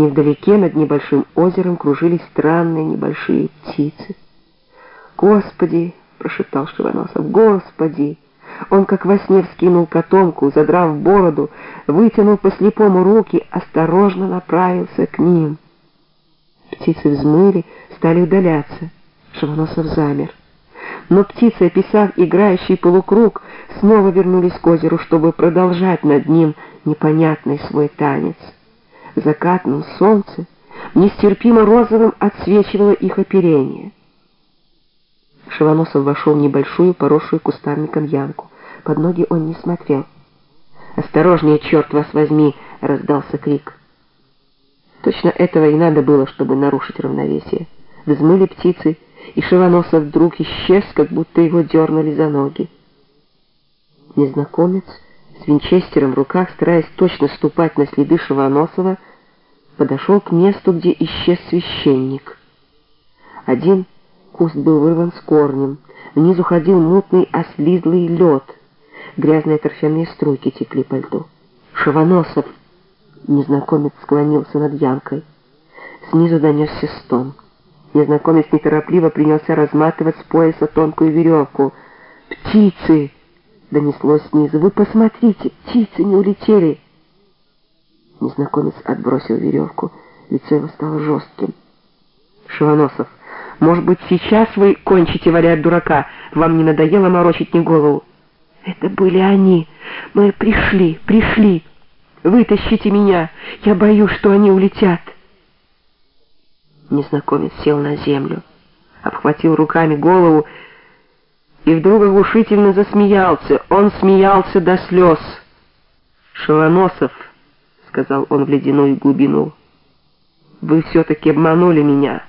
Невдалеке над небольшим озером кружились странные небольшие птицы. «Господи!» — прошептал Шивоносов. «Господи!» Он как во сне вскинул котомку, задрав бороду, вытянул по слепому руки, осторожно направился к ним. Птицы взмыли, стали удаляться. Шивоносов замер. Но птицы, описав играющий полукруг, снова вернулись к озеру, чтобы продолжать над ним непонятный свой танец. Закатном солнце нестерпимо розовым отсвечивало их оперение. Шивоносов вошел в небольшую, поросшую кустарником ямку. Под ноги он не смотрел. «Осторожнее, черт вас возьми!» — раздался крик. Точно этого и надо было, чтобы нарушить равновесие. Взмыли птицы, и Шивоносов вдруг исчез, как будто его дернули за ноги. Незнакомец с винчестером в руках, стараясь точно ступать на следы Шивоносова, подошел к месту, где исчез священник. Один куст был вырван с корнем, внизу ходил мутный ослизлый лед, грязные торфяные струйки текли по льду. «Шивоносов!» Незнакомец склонился над ямкой. Снизу донесся стон. Незнакомец неторопливо принялся разматывать с пояса тонкую веревку. «Птицы!» — донеслось снизу. «Вы посмотрите, птицы не улетели!» Незнакомец отбросил веревку. Лицо его стало жестким. «Шивоносов, может быть, сейчас вы кончите валять дурака? Вам не надоело морочить мне голову?» «Это были они. Мы пришли, пришли. Вытащите меня. Я боюсь, что они улетят». Незнакомец сел на землю, обхватил руками голову и вдруг оглушительно засмеялся. Он смеялся до слез. «Шелоносов», — сказал он в ледяную глубину, — «вы все-таки обманули меня.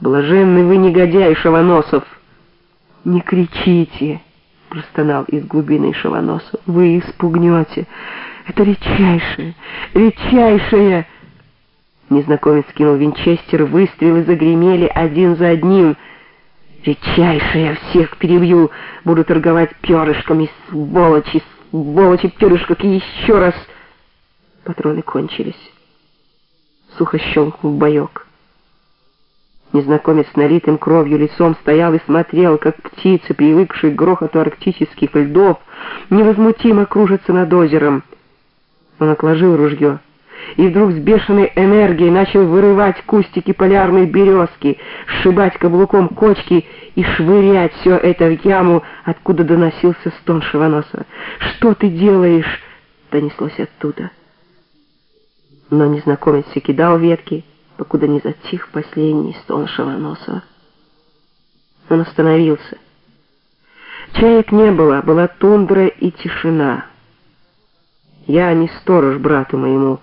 Блаженный вы негодяй, Шелоносов!» «Не кричите!» — простонал из глубины Шелоносов. «Вы испугнете! Это редчайшее, редчайшее!» Незнакомец кинул винчестер, выстрелы загремели один за одним. «Редчайшее, всех перебью! Буду торговать перышками, сволочи, сволочи, перышко, и еще раз!» Патроны кончились. Сухо щелкнул боек. Незнакомец с налитым кровью лицом стоял и смотрел, как птицы, привыкшие к грохоту арктических льдов, невозмутимо кружатся над озером. Он отложил ружье и вдруг с бешеной энергией начал вырывать кустики полярной березки, сшибать каблуком кочки и швырять все это в яму, откуда доносился стон Шивоносова. «Что ты делаешь?» — донеслось оттуда. Но незнакомец все кидал ветки, покуда не затих последний стон Шивоносова. Он остановился. Чаек не было, была тундра и тишина. «Я не сторож брату моему»,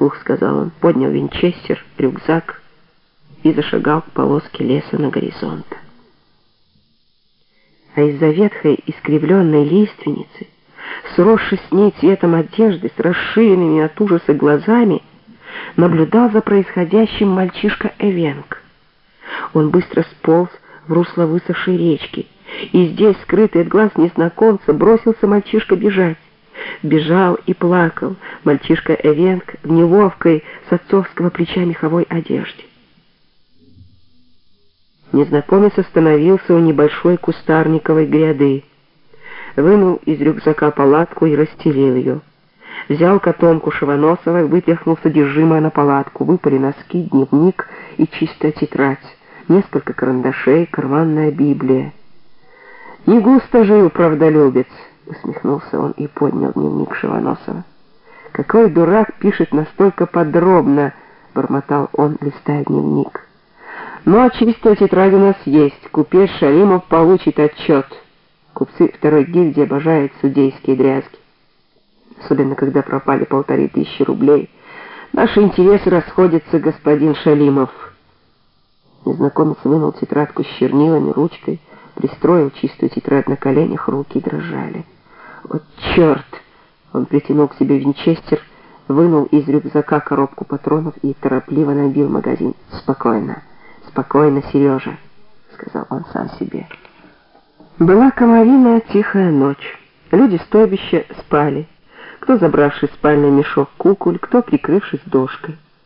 вслух сказал он, поднял винчестер, рюкзак и зашагал к полоске леса на горизонт. А из-за ветхой искривленной лиственницы, сросшись с ней цветом одежды, с расширенными от ужаса глазами, наблюдал за происходящим мальчишка Эвенг. Он быстро сполз в русло высохшей речки, и здесь, скрытый от глаз незнакомца, бросился мальчишка бежать бежал и плакал мальчишка Эвенг в неловкой с отцовского плеча меховой одежде. Незнакомец остановился у небольшой кустарниковой гряды, вынул из рюкзака палатку и расстелил ее. Взял котомку Шивоносова и вытряхнул содержимое на палатку, выпали носки, дневник и чистая тетрадь, несколько карандашей, карманная Библия. Не густо жил правдолюбец, усмехнулся он и поднял дневник Шивоносова. «Какой дурак пишет настолько подробно!» — бормотал он, листая дневник. «Ну, а чистая тетрадь у нас есть. Купец Шалимов получит отчет. Купцы второй гильдии обожают судейские дрязги. Особенно, когда пропали полторы тысячи рублей. Наши интересы расходятся, господин Шалимов». Незнакомец вынул тетрадку с чернилами, ручкой, пристроил чистую тетрадь на коленях, руки дрожали. «Вот черт!» Он притянул к себе винчестер, вынул из рюкзака коробку патронов и торопливо набил магазин. «Спокойно, спокойно, Сережа», — сказал он сам себе. Была комариная тихая ночь. Люди стойбища спали. Кто забравший спальный мешок куколь, кто прикрывшись дошкой.